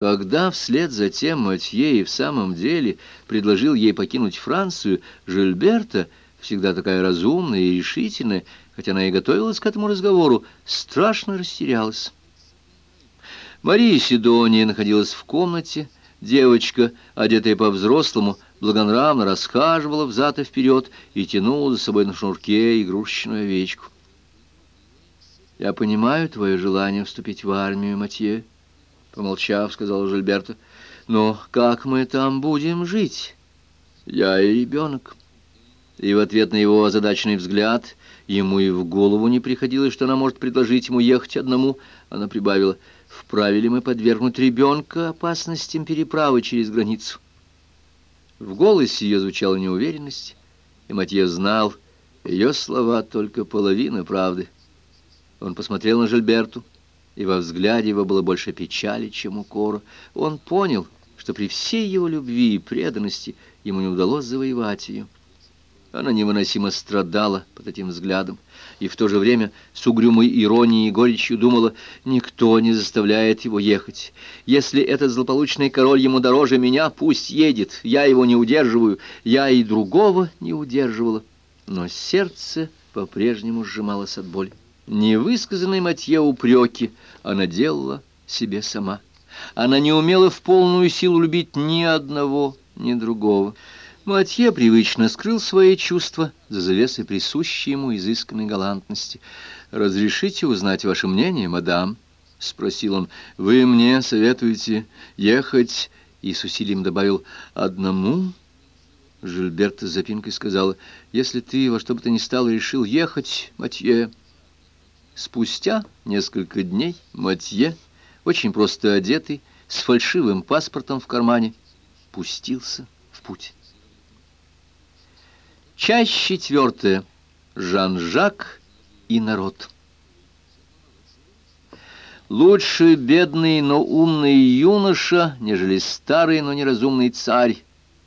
Когда вслед за тем Матье и в самом деле предложил ей покинуть Францию, Жильберта, всегда такая разумная и решительная, хотя она и готовилась к этому разговору, страшно растерялась. Мария Сидония находилась в комнате, девочка, одетая по-взрослому, благонравно расхаживала взад и вперед и тянула за собой на шнурке игрушечную овечку. «Я понимаю твое желание вступить в армию, Матье», Помолчав, сказал Жильберта. «Но как мы там будем жить? Я и ребенок». И в ответ на его озадаченный взгляд ему и в голову не приходилось, что она может предложить ему ехать одному. Она прибавила, «Вправе ли мы подвергнуть ребенка опасностям переправы через границу?» В голосе ее звучала неуверенность, и Матье знал, ее слова только половина правды. Он посмотрел на Жильберту и во взгляде его было больше печали, чем укора. Он понял, что при всей его любви и преданности ему не удалось завоевать ее. Она невыносимо страдала под этим взглядом, и в то же время с угрюмой иронией и горечью думала, никто не заставляет его ехать. Если этот злополучный король ему дороже меня, пусть едет, я его не удерживаю, я и другого не удерживала. Но сердце по-прежнему сжималось от боли. Невысказанные Матье упреки она делала себе сама. Она не умела в полную силу любить ни одного, ни другого. Матье привычно скрыл свои чувства за завесой присущей ему изысканной галантности. «Разрешите узнать ваше мнение, мадам?» — спросил он. «Вы мне советуете ехать?» И с усилием добавил «одному?» Жильберта с запинкой сказала, «Если ты во что бы то ни стало решил ехать, Матье...» Спустя несколько дней Матье, очень просто одетый, с фальшивым паспортом в кармане, пустился в путь. Часть четвертая. Жан-Жак и народ. Лучше бедный, но умный юноша, нежели старый, но неразумный царь,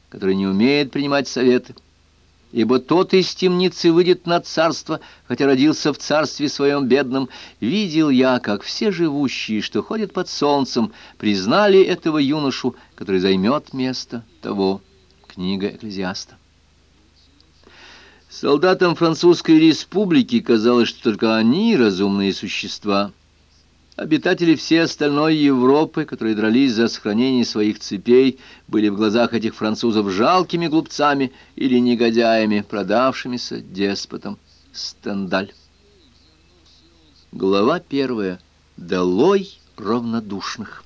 который не умеет принимать советы ибо тот из темницы выйдет на царство, хотя родился в царстве своем бедном. Видел я, как все живущие, что ходят под солнцем, признали этого юношу, который займет место того. Книга Экклезиаста. Солдатам Французской республики казалось, что только они разумные существа — Обитатели всей остальной Европы, которые дрались за сохранение своих цепей, были в глазах этих французов жалкими глупцами или негодяями, продавшимися деспотом. Стендаль. Глава первая. Долой равнодушных.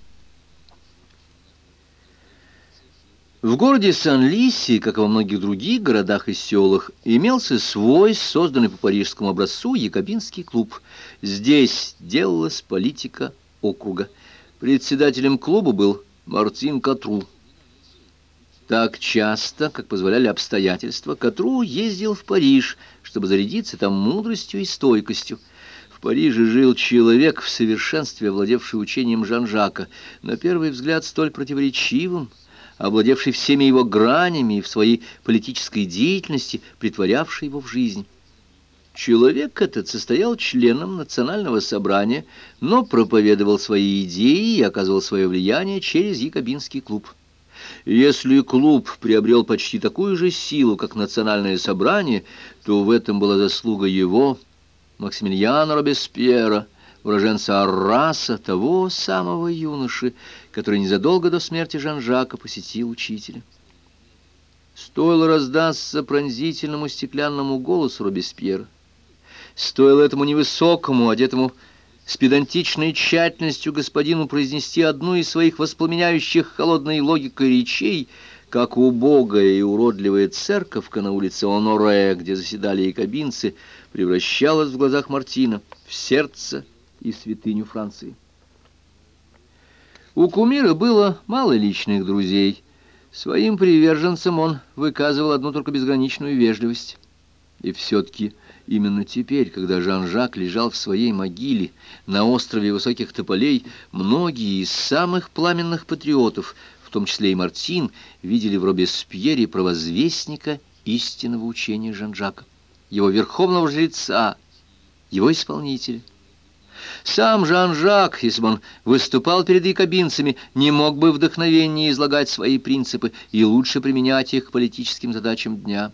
В городе Сан-Лиси, как и во многих других городах и селах, имелся свой, созданный по парижскому образцу, якобинский клуб. Здесь делалась политика округа. Председателем клуба был Мартин Катру. Так часто, как позволяли обстоятельства, Катру ездил в Париж, чтобы зарядиться там мудростью и стойкостью. В Париже жил человек, в совершенстве овладевший учением Жан-Жака, на первый взгляд столь противоречивым, овладевший всеми его гранями и в своей политической деятельности притворявший его в жизнь. Человек этот состоял членом национального собрания, но проповедовал свои идеи и оказывал свое влияние через якобинский клуб. Если клуб приобрел почти такую же силу, как национальное собрание, то в этом была заслуга его, Максимилиана Робеспьера, уроженца Арраса, того самого юноши, который незадолго до смерти Жан-Жака посетил учителя. Стоило раздаться пронзительному стеклянному голосу Робеспьера, стоило этому невысокому, одетому с педантичной тщательностью господину произнести одну из своих воспламеняющих холодной логикой речей, как убогая и уродливая церковка на улице Оноре, где заседали якобинцы, превращалась в глазах Мартина в сердце и святыню Франции. У кумира было мало личных друзей. Своим приверженцам он выказывал одну только безграничную вежливость. И все-таки именно теперь, когда Жан-Жак лежал в своей могиле на острове Высоких Тополей, многие из самых пламенных патриотов, в том числе и Мартин, видели в Робеспьере провозвестника истинного учения Жан-Жака, его верховного жреца, его исполнителя. Сам Жан-Жак, если он выступал перед якобинцами, не мог бы вдохновение излагать свои принципы и лучше применять их к политическим задачам дня.